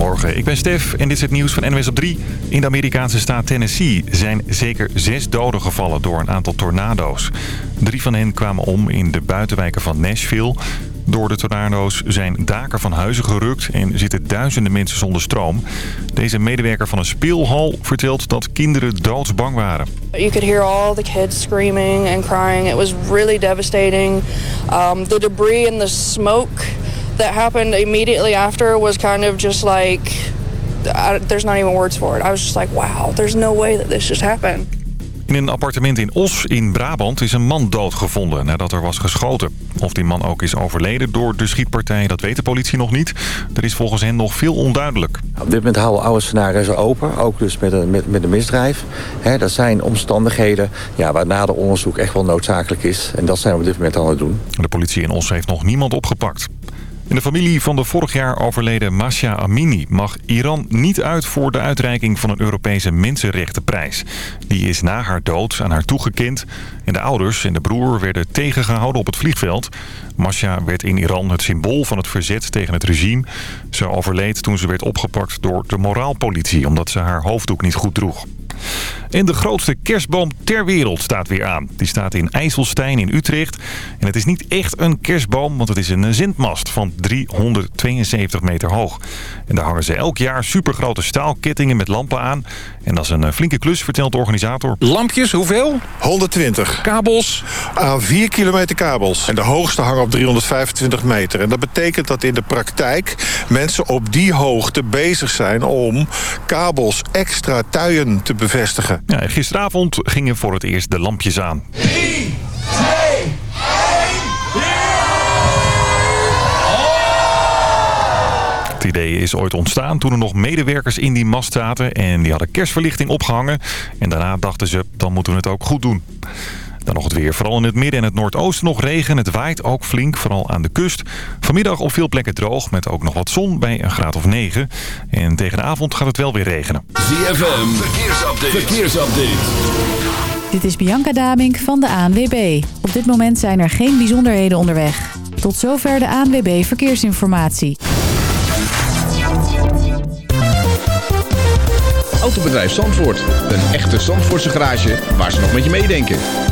Goedemorgen, ik ben Stef en dit is het nieuws van NWS op 3. In de Amerikaanse staat Tennessee zijn zeker zes doden gevallen door een aantal tornado's. Drie van hen kwamen om in de buitenwijken van Nashville. Door de tornado's zijn daken van huizen gerukt en zitten duizenden mensen zonder stroom. Deze medewerker van een speelhal vertelt dat kinderen doodsbang waren. You could hear all the kids screaming and crying. It was really devastating. Um, the debris and the smoke that happened immediately after was kind of just like, I, there's not even words for it. I was just like, wow, there's no way that this just happened. In een appartement in Os in Brabant is een man doodgevonden nadat er was geschoten. Of die man ook is overleden door de schietpartij, dat weet de politie nog niet. Er is volgens hen nog veel onduidelijk. Op dit moment houden we alle scenario's open, ook dus met een, met, met een misdrijf. He, dat zijn omstandigheden ja, waar nader onderzoek echt wel noodzakelijk is. En dat zijn we op dit moment aan het doen. De politie in Os heeft nog niemand opgepakt. In de familie van de vorig jaar overleden Masha Amini mag Iran niet uit voor de uitreiking van een Europese Mensenrechtenprijs. Die is na haar dood aan haar toegekend en de ouders en de broer werden tegengehouden op het vliegveld. Masha werd in Iran het symbool van het verzet tegen het regime. Ze overleed toen ze werd opgepakt door de moraalpolitie omdat ze haar hoofddoek niet goed droeg. En de grootste kerstboom ter wereld staat weer aan. Die staat in IJsselstein in Utrecht. En het is niet echt een kerstboom, want het is een zendmast van 372 meter hoog. En daar hangen ze elk jaar supergrote staalkettingen met lampen aan. En dat is een flinke klus, vertelt de organisator. Lampjes, hoeveel? 120. Kabels? Aan 4 kilometer kabels. En de hoogste hangen op 325 meter. En dat betekent dat in de praktijk mensen op die hoogte bezig zijn om kabels extra tuien te bevestigen. Ja, gisteravond gingen voor het eerst de lampjes aan. 3, 2, 1, Het idee is ooit ontstaan toen er nog medewerkers in die mast zaten... en die hadden kerstverlichting opgehangen. En daarna dachten ze, dan moeten we het ook goed doen. Dan nog het weer. Vooral in het midden en het noordoosten nog regen. Het waait ook flink, vooral aan de kust. Vanmiddag op veel plekken droog, met ook nog wat zon bij een graad of 9. En tegen de avond gaat het wel weer regenen. ZFM, verkeersupdate. verkeersupdate. Dit is Bianca Damink van de ANWB. Op dit moment zijn er geen bijzonderheden onderweg. Tot zover de ANWB Verkeersinformatie. Autobedrijf Zandvoort. Een echte Zandvoortse garage waar ze nog met je meedenken.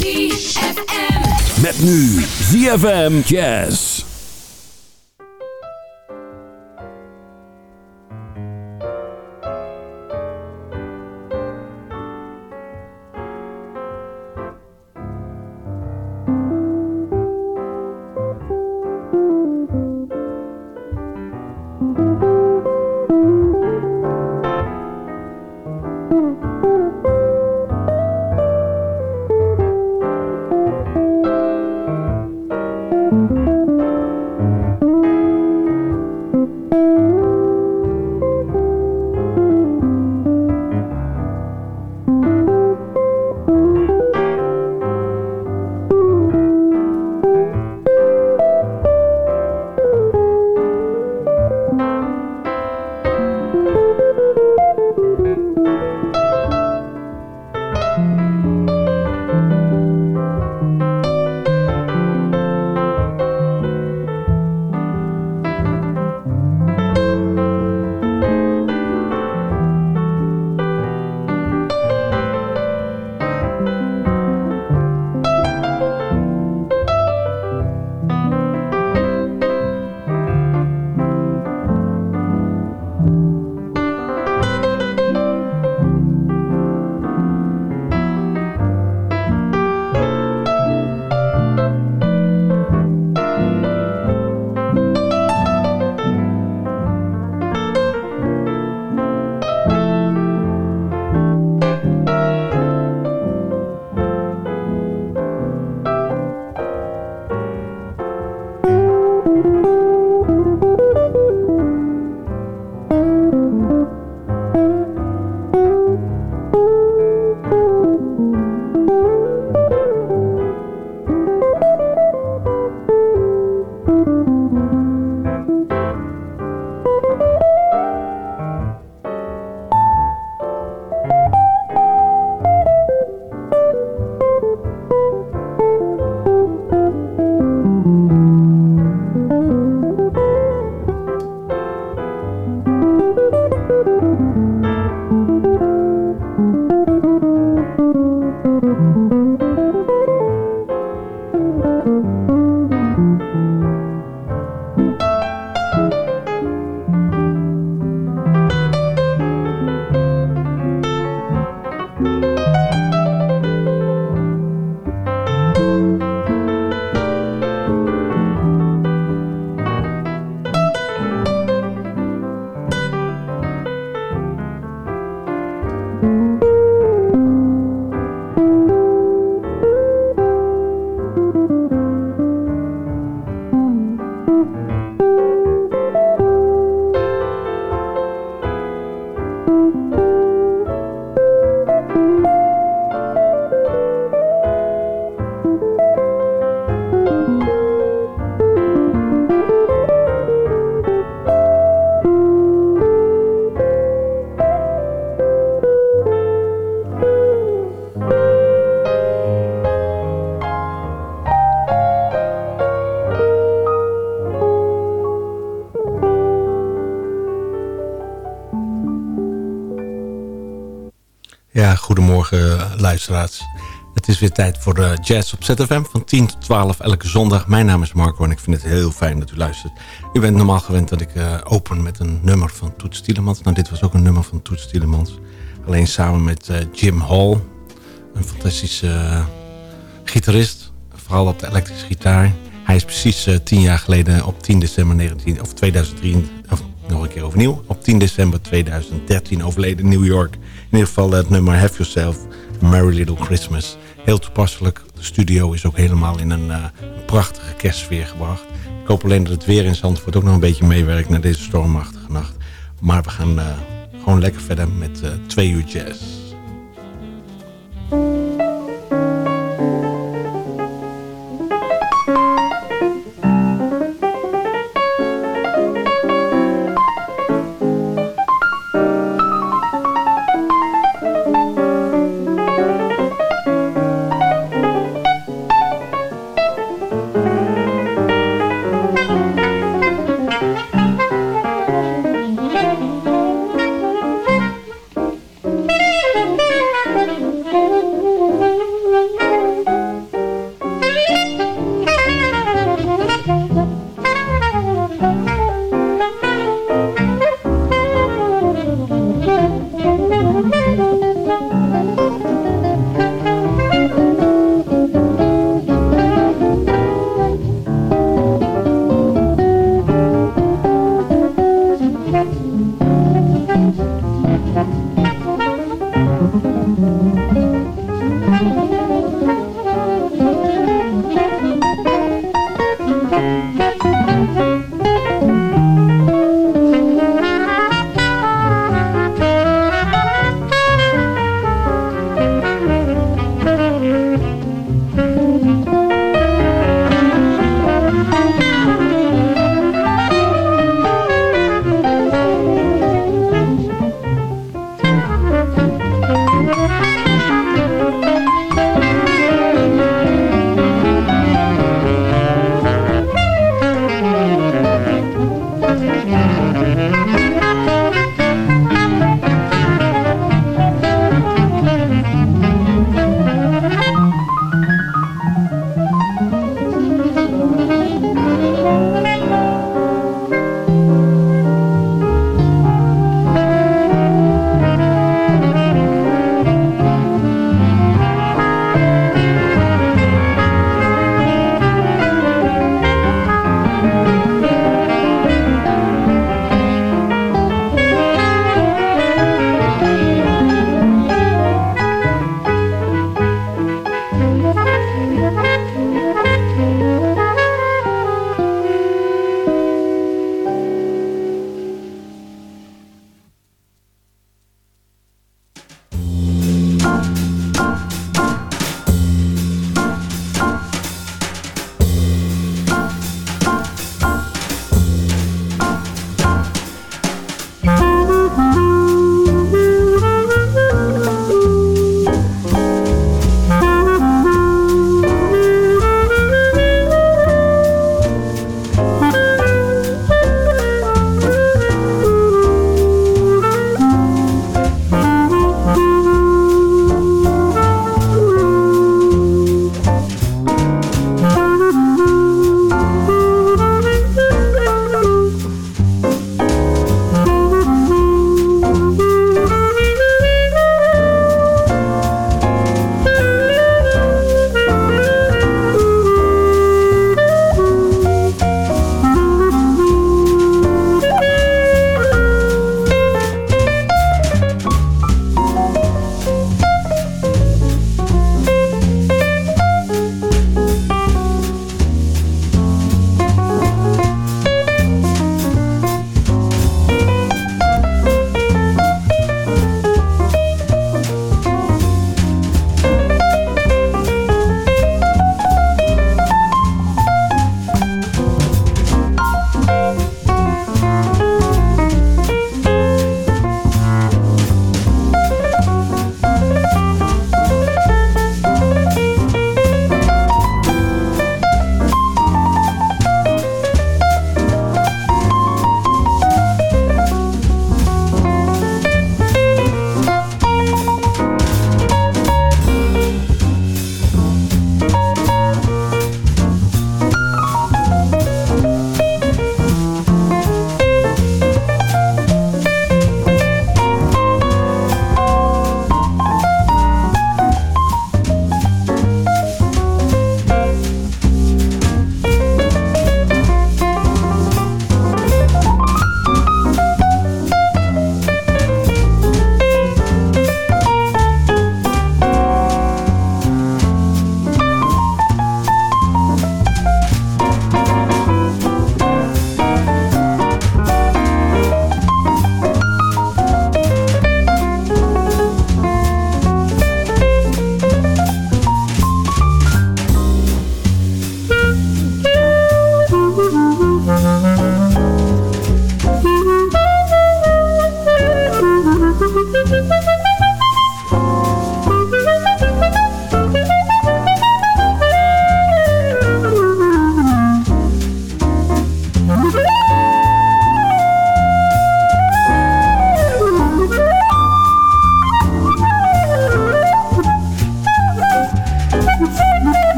ZFM. Met nu ZFM Jazz. Luisteraars. Het is weer tijd voor uh, Jazz op ZFM van 10 tot 12 elke zondag. Mijn naam is Marco en ik vind het heel fijn dat u luistert. U bent normaal gewend dat ik uh, open met een nummer van Toets Tielemans. Nou, dit was ook een nummer van Toets Tielemans. Alleen samen met uh, Jim Hall. Een fantastische gitarist. Vooral op de elektrische gitaar. Hij is precies tien jaar geleden op 10 december 19, of 2003... Of nog een keer overnieuw. Op 10 december 2013 overleden in New York. In ieder geval het nummer Have Yourself... Merry Little Christmas. Heel toepasselijk. De studio is ook helemaal in een, uh, prachtige kerstsfeer gebracht. Ik hoop alleen dat het weer in Zandvoort ook nog een beetje meewerkt... naar deze stormachtige nacht. Maar we gaan uh, gewoon lekker verder met uh, twee uur jazz.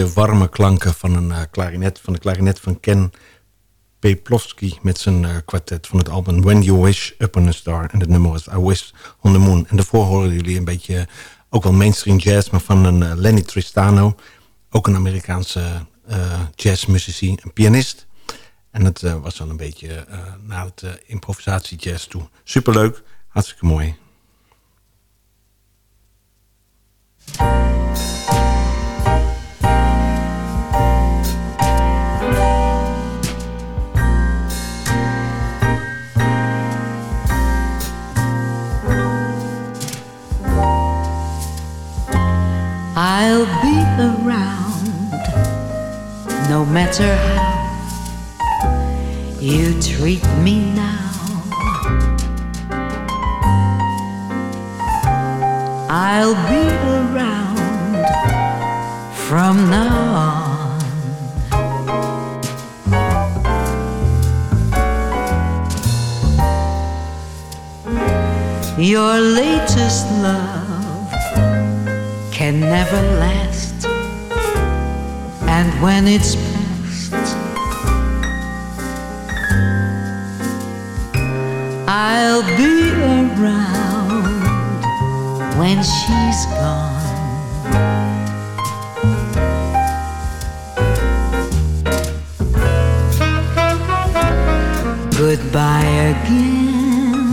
Warme klanken van een uh, klarinet, van de klarinet van Ken Peplowski met zijn uh, kwartet van het album When You Wish Upon a Star. En het nummer was I Wish on the Moon. En daarvoor horen jullie een beetje, ook wel mainstream jazz, maar van een Lenny Tristano. Ook een Amerikaanse jazzmuzici, een pianist. En het was dan een beetje naar het improvisatie jazz toe. Superleuk, hartstikke mooi. Matter how you treat me now. I'll be around from now on. Your latest love can never last, and when it's I'll be around when she's gone. Goodbye again.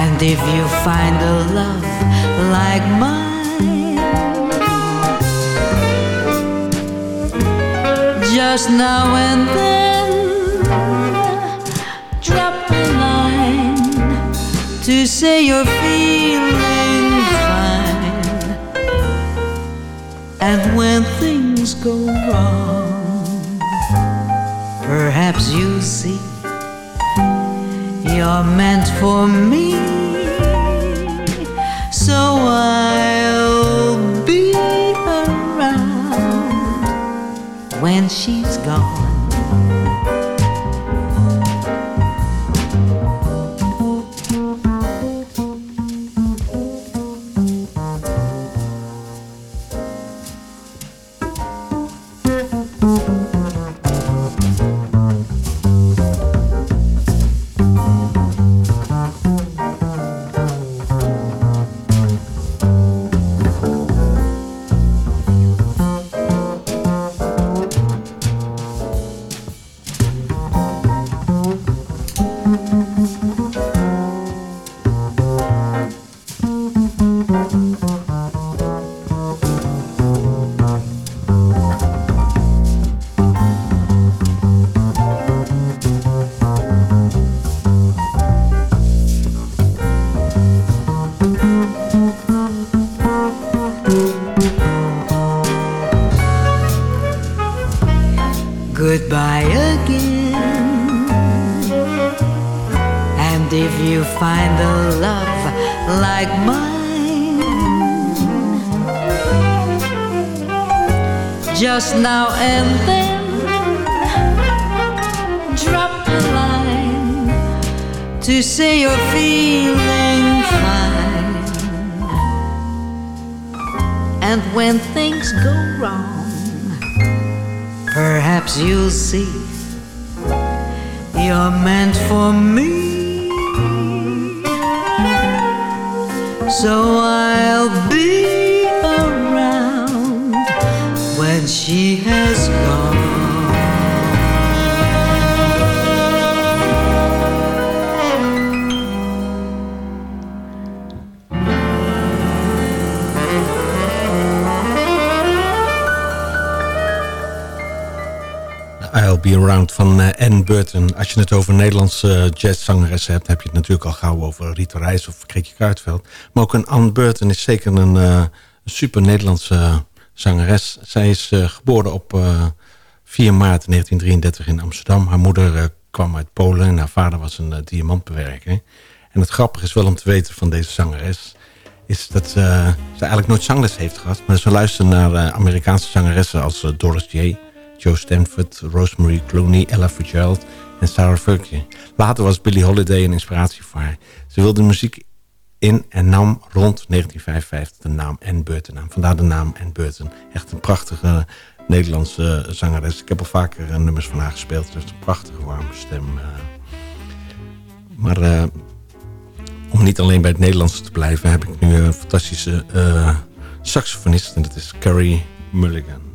And if you find a love like mine, just now and then, to say you're feeling fine. And when things go wrong, perhaps you'll see you're meant for me. So I'll be around when she's gone. Je het over Nederlandse uh, jazzzangeressen hebt... heb je het natuurlijk al gauw over Rita Reis of Kreetje Kruidveld. Maar ook een Anne Burton is zeker een, uh, super Nederlandse zangeres. Zij is geboren op 4 maart 1933 in Amsterdam. Haar moeder kwam uit Polen en haar vader was een diamantbewerker. En het grappige is wel om te weten van deze zangeres... is dat ze eigenlijk nooit zangles heeft gehad. Maar ze luistert naar Amerikaanse zangeressen als Doris J., Joe Stanford, Rosemary Clooney, Ella Fitzgerald en Sarah Ferguson. Later was Billie Holiday een inspiratie voor haar. Ze wilde muziek in en nam rond 1955 de naam Anne Burton aan. Vandaar de naam Anne Burton. Echt een prachtige Nederlandse zangeres. Ik heb al vaker nummers van haar gespeeld. Dus een prachtige warme stem. Maar uh, om niet alleen bij het Nederlandse te blijven... heb ik nu een fantastische saxofonist. En dat is Carrie Mulligan.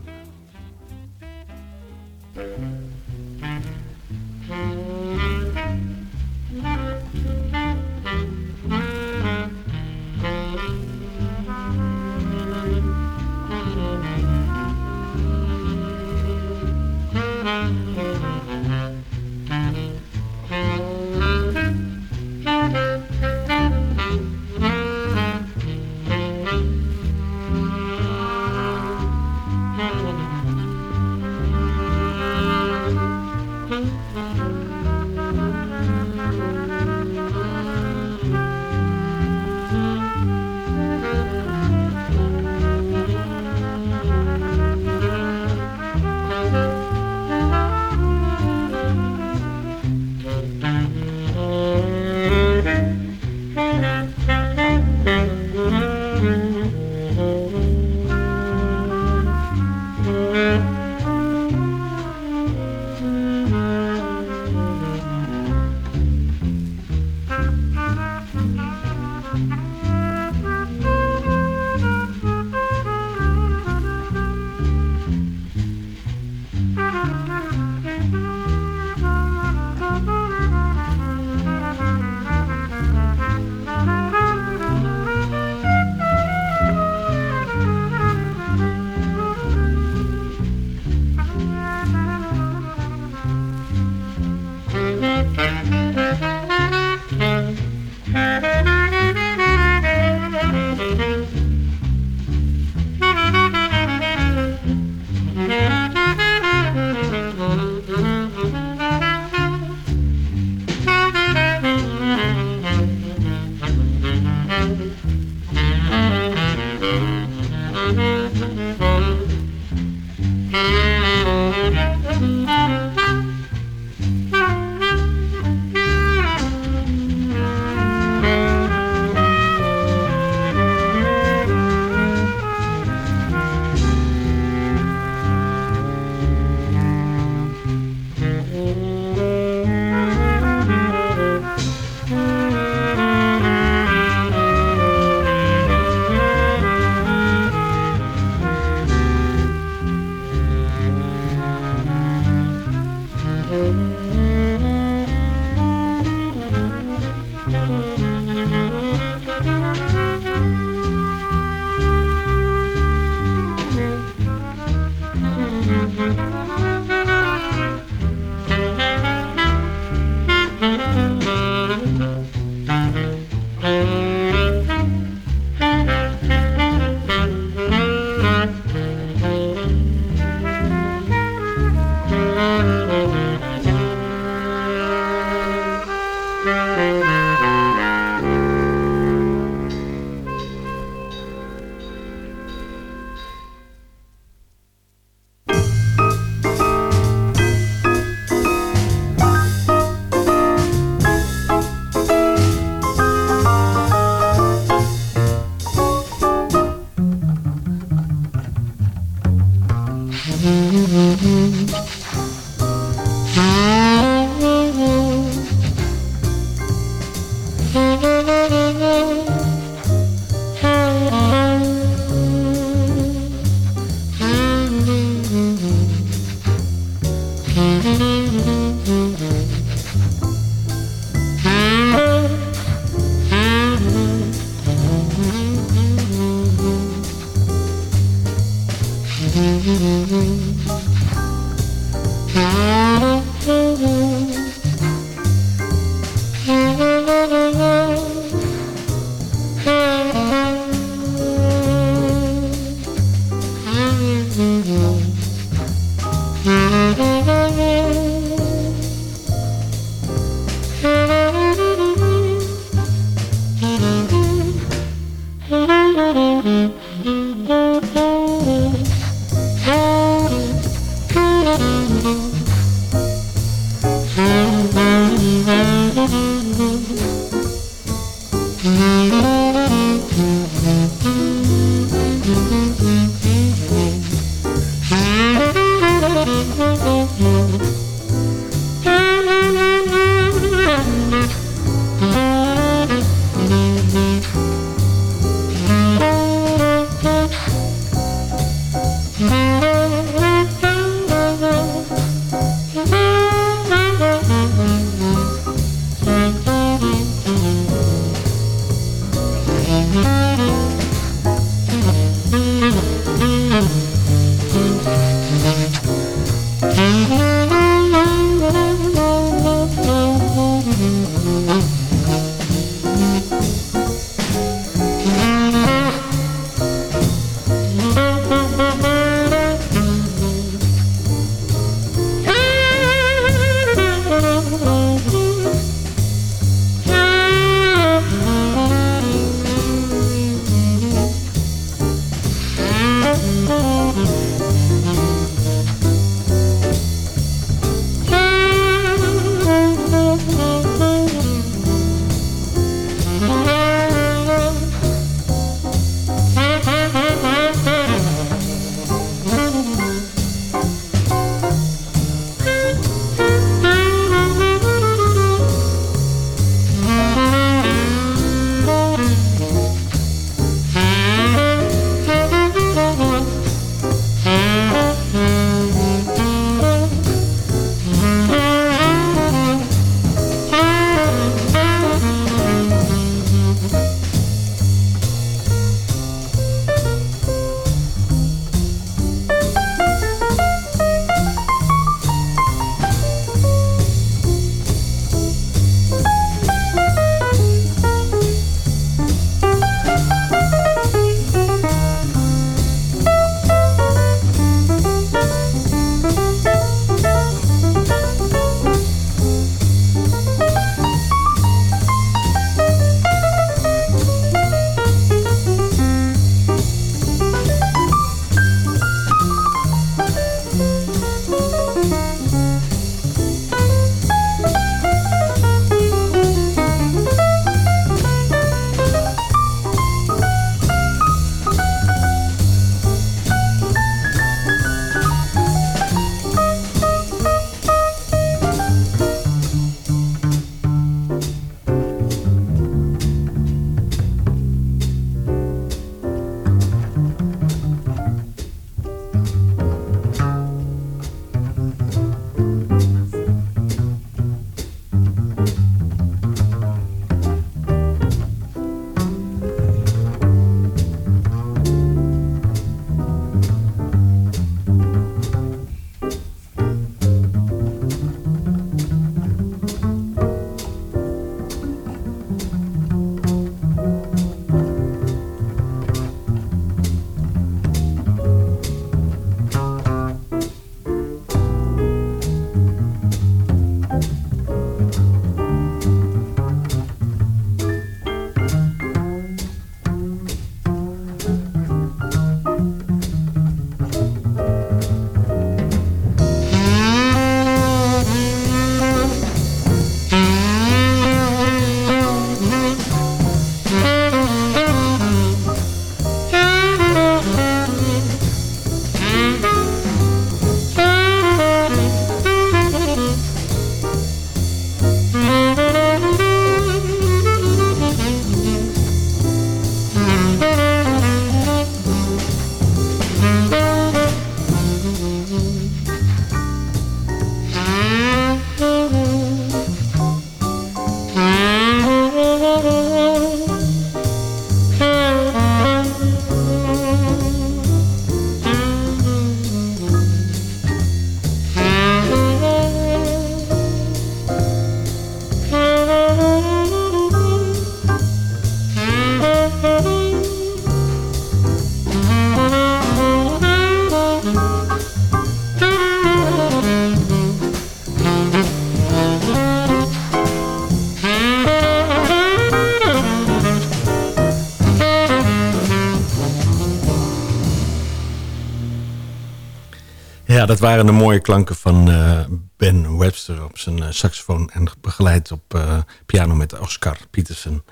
Dat waren de mooie klanken van uh, Ben Webster op zijn uh, saxofoon... en begeleid op uh, piano met Oscar Peterson.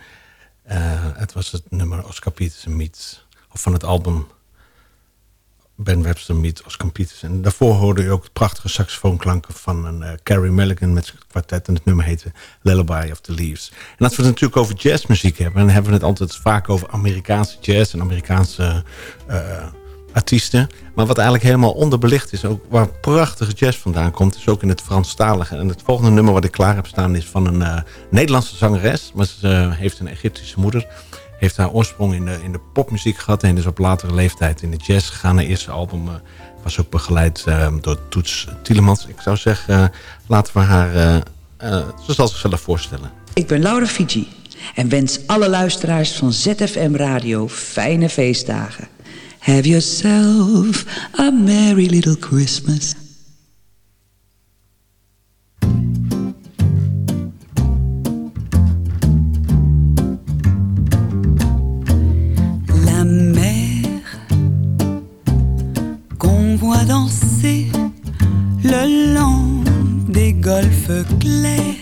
het was het nummer Oscar Peterson meets... of van het album Ben Webster meets Oscar Peterson. Daarvoor hoorde je ook prachtige saxofoonklanken van een Carrie Mulligan met kwartet... en het nummer heette Lullaby of the Leaves. En als we het natuurlijk over jazzmuziek hebben... dan hebben we het altijd vaak over Amerikaanse jazz... en Amerikaanse artiesten. Maar wat eigenlijk helemaal onderbelicht is, ook waar prachtige jazz vandaan komt, is ook in het Franstalige. En het volgende nummer wat ik klaar heb staan is van een uh, Nederlandse zangeres. Maar ze uh, heeft een Egyptische moeder. Heeft haar oorsprong in de, in de popmuziek gehad en is op latere leeftijd in de jazz gegaan. Haar eerste album uh, was ook begeleid door Toets Tielemans. Ik zou zeggen, laten we haar, ze zal zichzelf voorstellen. Ik ben Laura Fiji en wens alle luisteraars van ZFM Radio fijne feestdagen. Have yourself a merry little Christmas. La mer qu'on voit danser le long des golfes clairs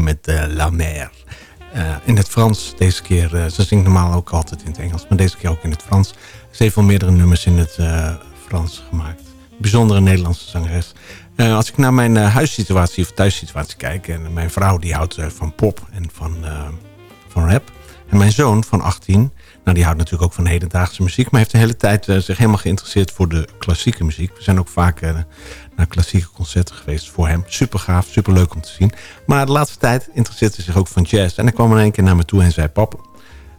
Met uh, La Mer. Uh, in het Frans deze keer. ze zingt normaal ook altijd in het Engels. Maar deze keer ook in het Frans. Ze heeft al meerdere nummers in het Frans gemaakt. Bijzondere Nederlandse zangeres. als ik naar mijn huissituatie of thuissituatie kijk. En mijn vrouw die houdt van pop en van, van rap. En mijn zoon van 18 nou, die houdt natuurlijk ook van hedendaagse muziek... maar heeft de hele tijd zich helemaal geïnteresseerd voor de klassieke muziek. We zijn ook vaak naar klassieke concerten geweest voor hem. Super gaaf, super leuk om te zien. Maar de laatste tijd interesseert hij zich ook van jazz. En hij kwam in één keer naar me toe en zei... Pap,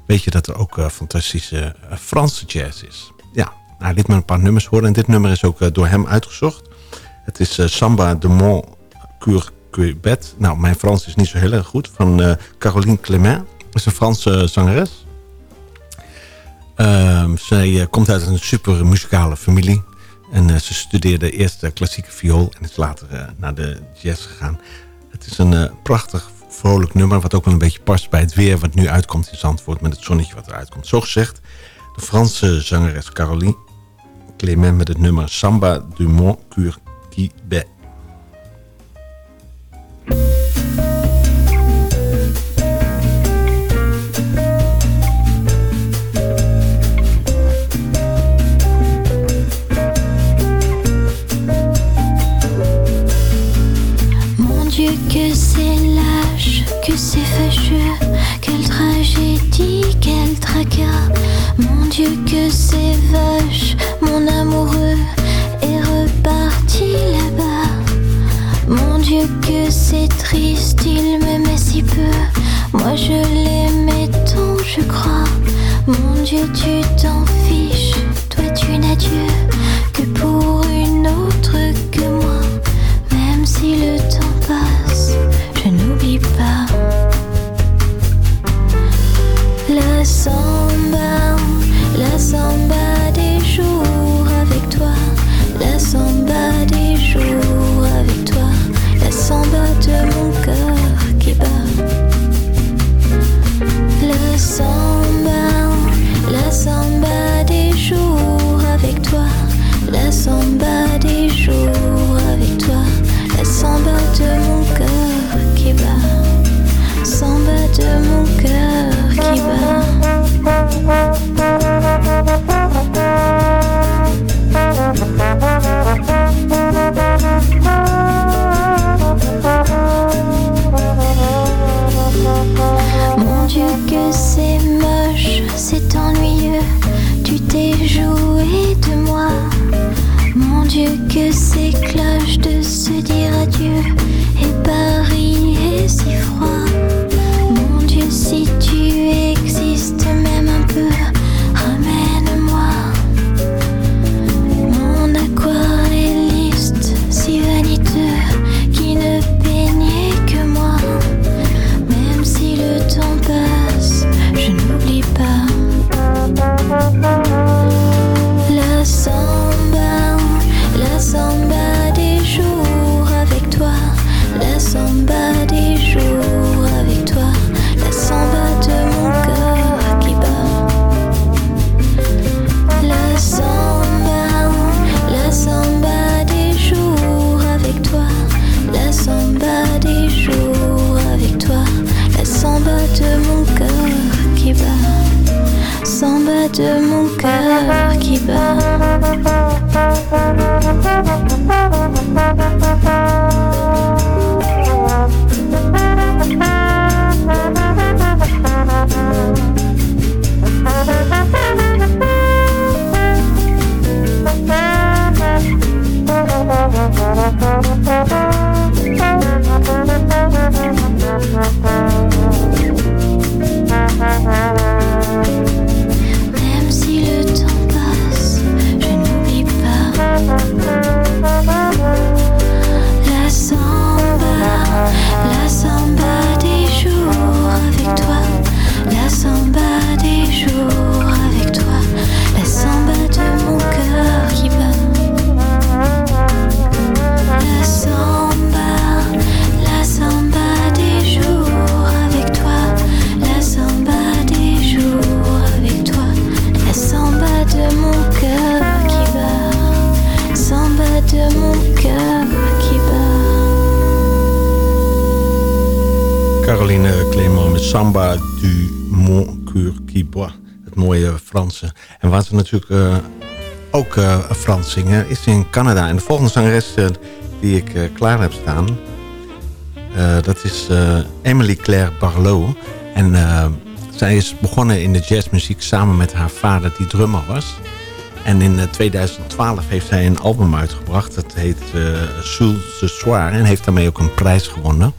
weet je dat er ook uh, fantastische Franse jazz is? Ja, hij liet me een paar nummers horen. En dit nummer is ook door hem uitgezocht. Het is Samba de Mont Courbet. Nou, mijn Frans is niet zo heel erg goed. Van Caroline Clément. Dat is een Franse zangeres. Ehm, zij komt uit een super muzikale familie. En uh, ze studeerde eerst klassieke viool en is later naar de jazz gegaan. Het is een prachtig, vrolijk nummer... wat ook wel een beetje past bij het weer wat nu uitkomt in Zandvoort... met het zonnetje wat eruit komt. Zo gezegd, De Franse zangeres Caroline Clément met het nummer Samba du Mont Curquibet. Mon Dieu, que c'est lâche, que c'est fâcheux, quelle tragédie, quel tracas. Mon Dieu, que c'est vache, mon amoureux est reparti là-bas. Mon Dieu, que c'est triste, il m'aimait si peu. Moi, je l'aimais tant, je crois. Mon Dieu, tu t'en fiches, toi, tu n'as Dieu que pour une autre que moi. Même si le samba, la samba mooie Franse. En waar ze natuurlijk eh, ook eh, Frans zingen, is in Canada. En de volgende zangeres eh, die ik klaar heb staan... dat is Emily Claire Barlow. En zij is begonnen in de jazzmuziek samen met haar vader die drummer was. En in eh, 2012 heeft zij een album uitgebracht. Dat heet eh Soul ce Soir. En heeft daarmee ook een prijs gewonnen.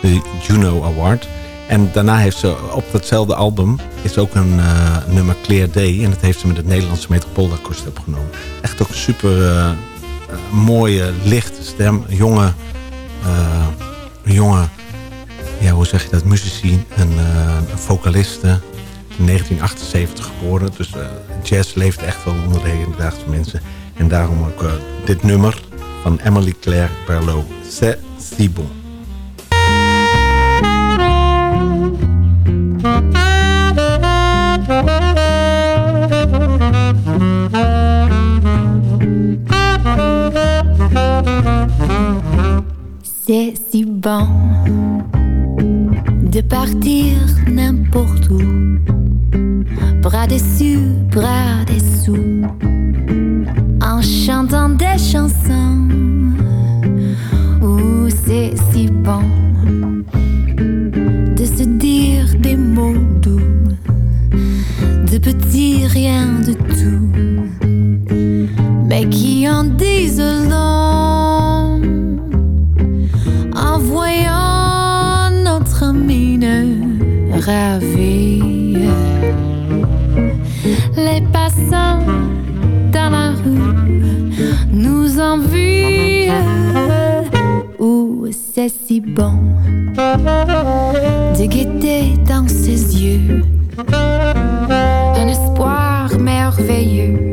De Juno Award. En daarna heeft ze op datzelfde album is ook een eh, nummer Clear Day. En dat heeft ze met het Nederlandse Metropoolorkest opgenomen. Echt ook een super eh, eh, mooie, lichte stem. Jonge, jonge, ja hoe zeg je dat, muzici. Een, eh, een vocaliste. In 1978 geboren. Dus jazz leeft echt wel onder de hedendaagse mensen. En daarom ook dit nummer van Emily Claire Berlot. C'est si bon. C'est si bon de partir n'importe où. Bras dessus, bras dessous, en chantant des chansons. Où c'est si bon de se dire des mots doux, de petits rien de tout, mais qui en disent long Les passants dans la rue nous envient. Où c'est si bon de guetter dans ses yeux un espoir merveilleux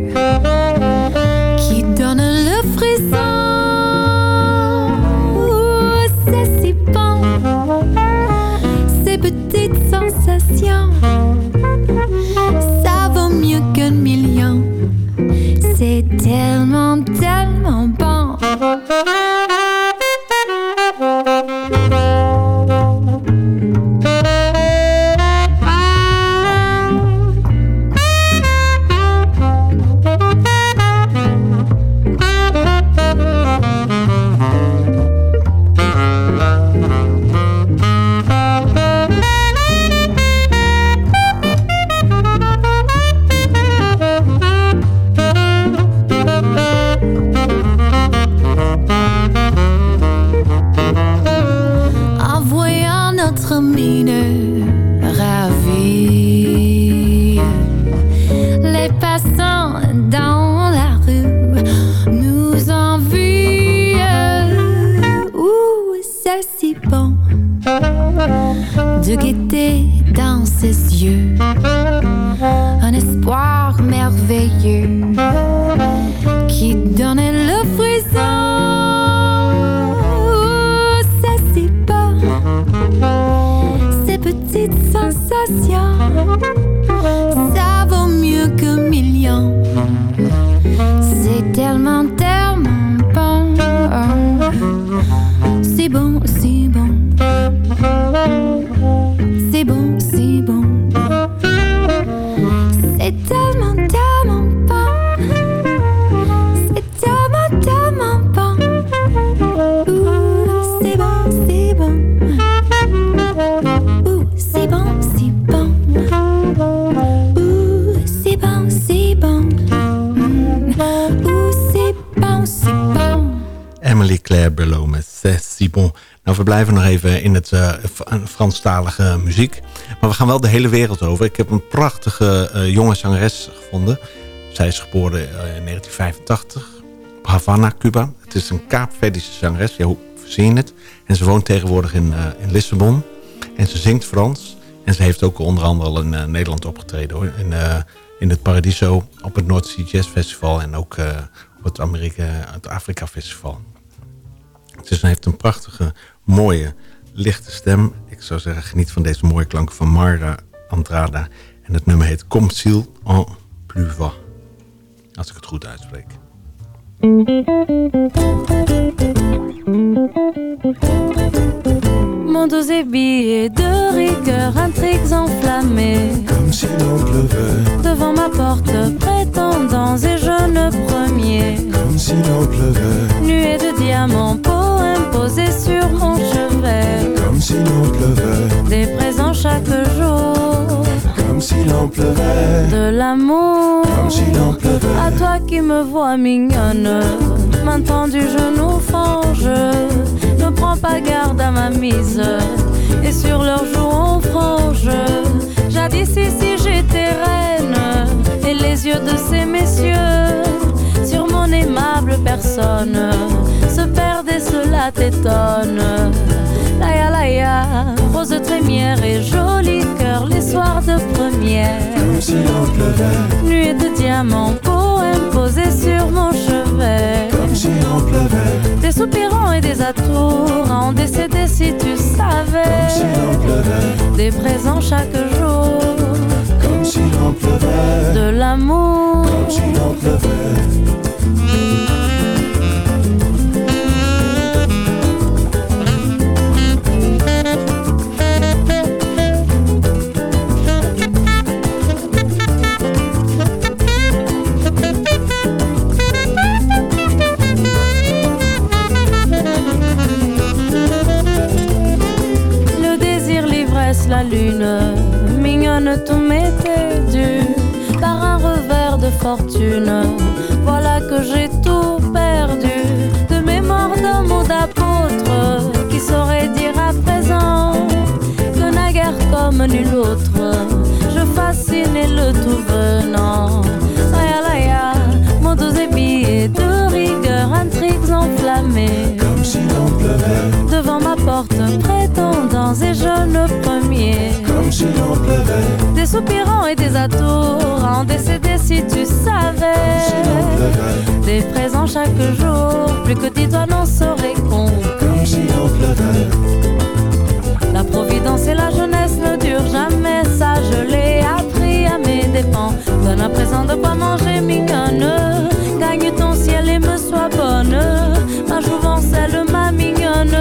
eh, F- Franstalige muziek. Maar we gaan wel de hele wereld over. Ik heb een prachtige eh, jonge zangeres gevonden. Zij is geboren eh, in 1985 op Havana, Cuba. Het is een Kaapverdische zangeres. Ja, hoe je het? En ze woont tegenwoordig in, in Lissabon. En ze zingt Frans. En ze heeft ook onder andere al in Nederland opgetreden. Hoor. In, in het Paradiso, op het North Sea Jazz Festival... en ook op het, Amerika, het Afrika Festival. Dus ze heeft een prachtige, mooie, lichte stem. Ik zou zeggen, geniet van deze mooie klanken van Marga Andrada. En het nummer heet Comme s'il en pleuva. Als ik het goed uitspreek. Mon dos est de rigueur, intrigues enflammées. Comme si l'on pleuvait, Devant ma porte, prétendants et jeunes premiers. comme si l'on pleuvait, Nuée de diamants, posés sur mon chevet. comme si l'on pleuvait, Des présents chaque jour. comme si l'on pleuvait, De l'amour. comme si l'on pleuvait. À toi qui me vois mignonne, main tendue, genou fange. Ne prends pas garde à ma mise, et sur leurs joues on frange. Jadis ici j'étais reine, et les yeux de ces messieurs sur mon aimable personne se perdent et cela t'étonne. Laïa laïa, rose trémière et joli cœur les soirs de première. Comme de diamants, poèmes posés sur mon chevet. Des soupirants et des atours en décéder si tu savais. Des présents chaque jour, de l'amour. comme si pleuvait. Voilà que j'ai tout perdu. De mémoire d'un mot d'apôtre qui saurait dire à présent que naguère comme nul autre, je fascine le tout venant. Laya laya, mon dos est billet de rigueur, intrigues enflammées. Comme si l'on pleuvait, Devant ma porte, prétendants et jeunes premiers. comme si l'on pleuvait, Des soupirants et des atours en décédé si tu savais. Des présents chaque jour, plus que dix doigts n'en seraient compte. comme si l'on pleuvait, La providence et la jeunesse ne durent jamais, ça je l'ai appris Donne à présent de quoi manger, mignonne. Gagne ton ciel et me sois bonne. Ma jouvence, elle, ma mignonne.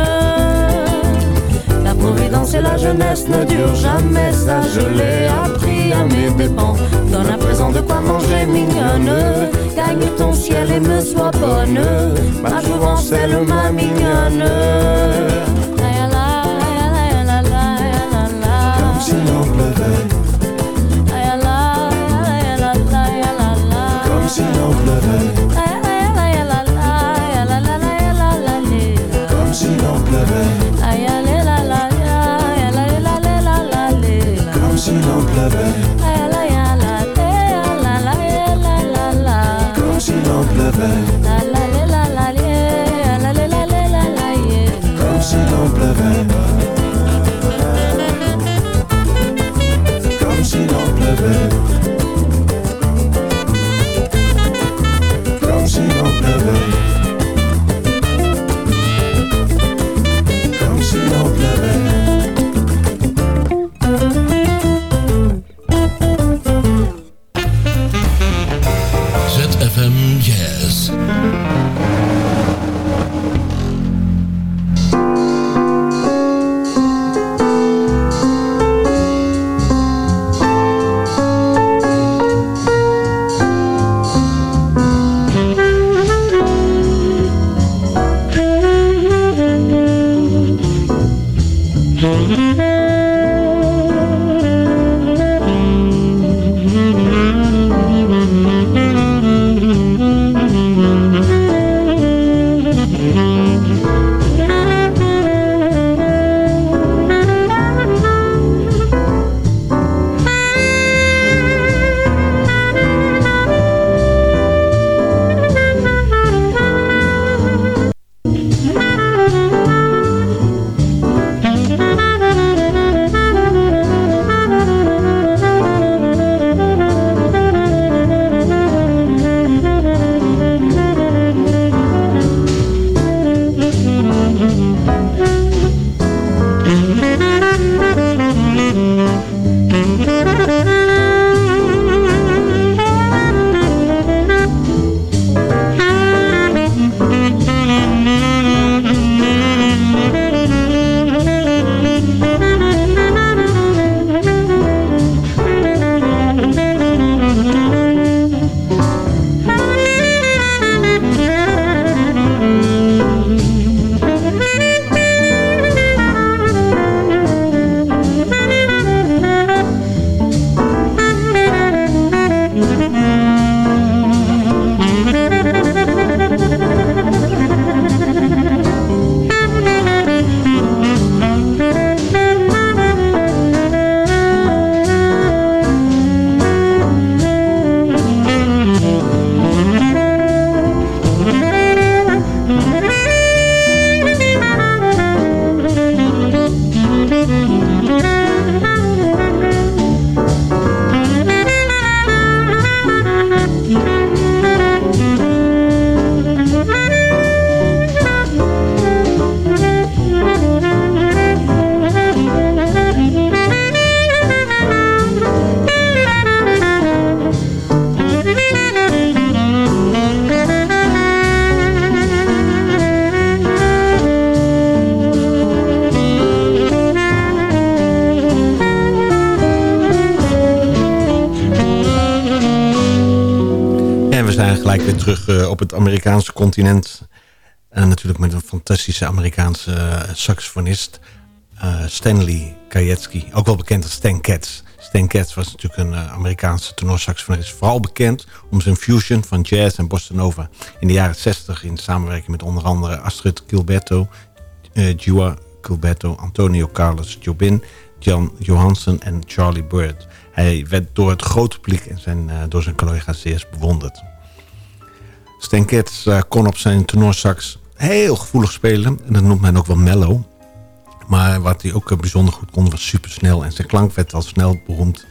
La providence et la jeunesse ne durent jamais, ça je l'ai appris à mes dépens. Donne à présent de quoi manger, mignonne. Gagne ton ciel et me sois bonne. Ma jouvence, elle, ma mignonne. Amerikaanse continent. En natuurlijk met een fantastische Amerikaanse eh, saxofonist. eh, Stanley Kajetsky, ook wel bekend als Stan Getz. Stan Getz was natuurlijk een uh, Amerikaanse tenorsaxofonist. Vooral bekend om zijn fusion van jazz en bossa nova. In de jaren 60 in samenwerking met onder andere Astrid Gilberto, uh, Gilberto, Antonio Carlos Jobin, Jan Johansen en Charlie Bird. Hij werd door het grote publiek en zijn, door zijn collega's zeer bewonderd. Stan Getz kon op zijn tenorsax heel gevoelig spelen. En dat noemt men ook wel mellow. Maar wat hij ook bijzonder goed kon was supersnel. En zijn klank werd al snel beroemd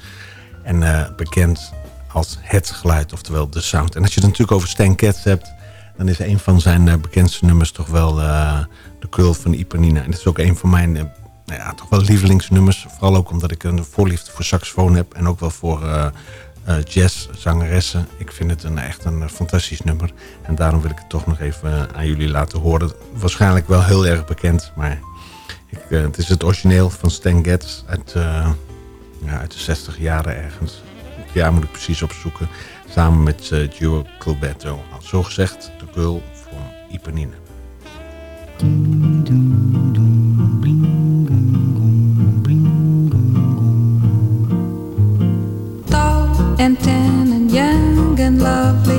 en uh, bekend als het geluid, oftewel de sound. En als je het natuurlijk over Stan hebt... dan is een van zijn bekendste nummers toch wel de Curl van Ipanina. En dat is ook een van mijn nou ja, toch wel lievelingsnummers. Vooral ook omdat ik een voorliefde voor saxofoon heb... en ook wel voor jazzzangeressen. Ik vind het een, echt een fantastisch nummer. En daarom wil ik het toch nog even aan jullie laten horen. Waarschijnlijk wel heel erg bekend, maar... Ik, uh, het is het origineel van Stan Getz uit, uh, ja, uit de 60 jaren ergens. Het jaar moet ik precies opzoeken. Samen met uh, Gio Gilberto. Zo gezegd, de girl van Ipanine.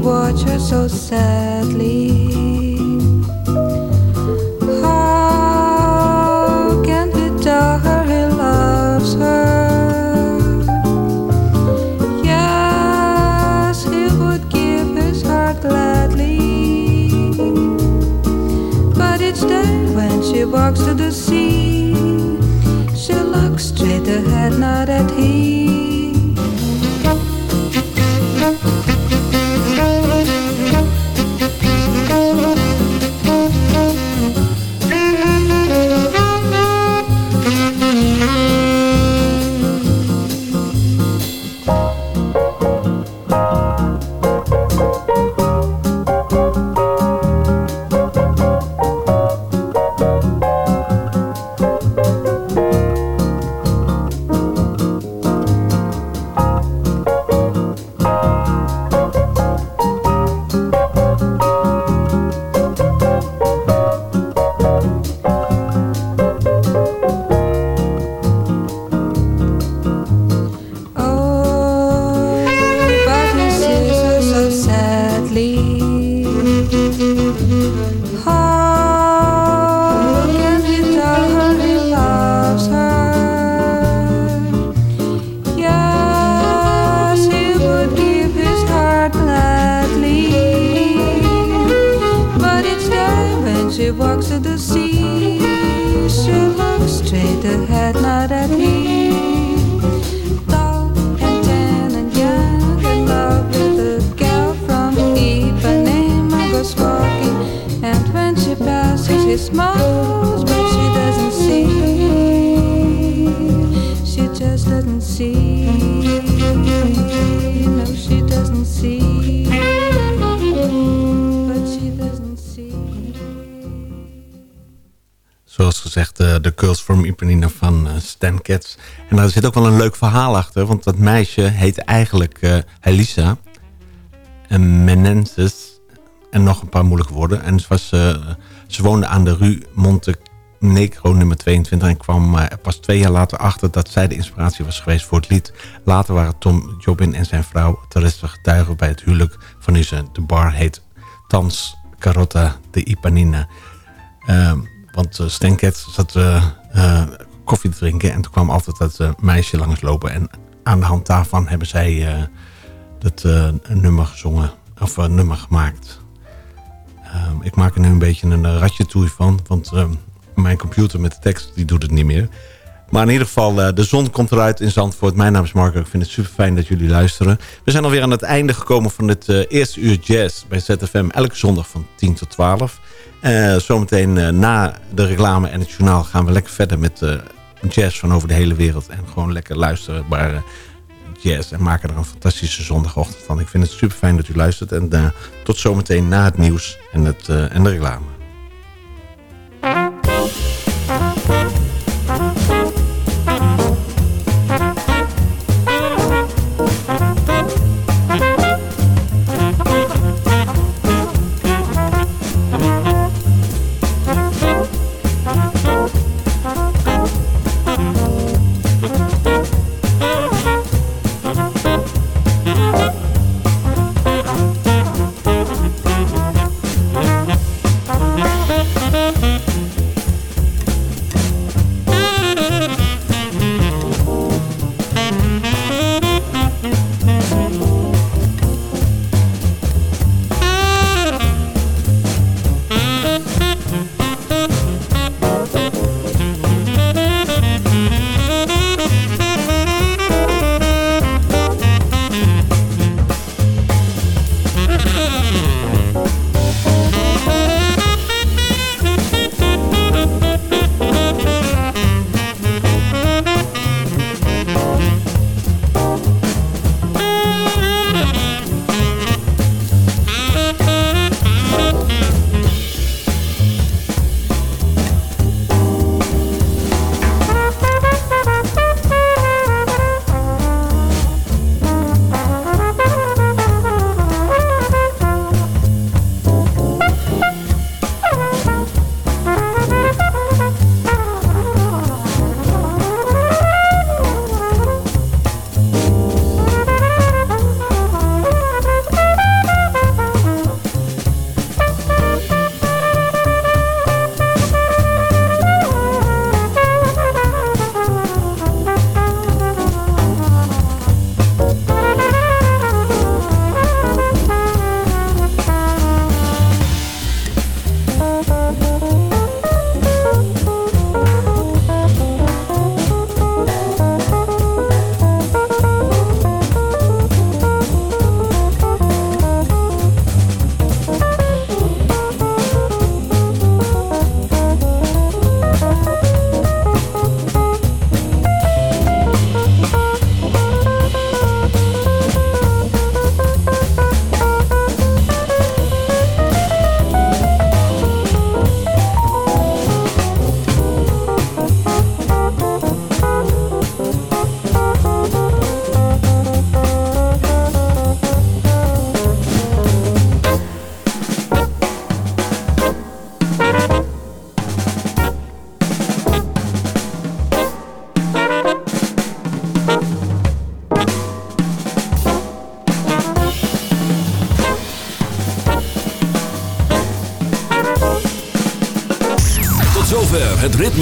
watch her so sadly. How can he tell her he loves her? Yes, he would give his heart gladly. But each day when she walks to the sea, she looks straight ahead, not at him. En daar zit ook wel een leuk verhaal achter. Want dat meisje heet eigenlijk uh, Elisa. En Menenses. En nog een paar moeilijke woorden. En ze, was, uh, ze woonde aan de Rue Monte Negro nummer 22. En kwam pas twee jaar later achter dat zij de inspiratie was geweest voor het lied. Later waren Tom Jobin en zijn vrouw Teresa getuigen bij het huwelijk van nu ze. De bar heet Thans Carota de Ipanina. want Stan zat koffie te drinken. En toen kwam altijd dat uh, meisje langslopen. En aan de hand daarvan hebben zij uh, dat uh, nummer gezongen. Of een nummer gemaakt. Ehm, ik maak er nu een beetje een ratje toe van. Want ehm, mijn computer met de tekst die doet het niet meer. Maar in ieder geval, de zon komt eruit in Zandvoort. Mijn naam is Marco. Ik vind het super fijn dat jullie luisteren. We zijn alweer aan het einde gekomen van het eerste uur jazz bij ZFM. Elke zondag van 10 tot 12. zometeen na de reclame en het journaal gaan we lekker verder met jazz van over de hele wereld. En gewoon lekker luisterbare jazz. En maken er een fantastische zondagochtend van. Ik vind het super fijn dat u luistert. En uh, tot zometeen na het nieuws en, het, uh, en de reclame.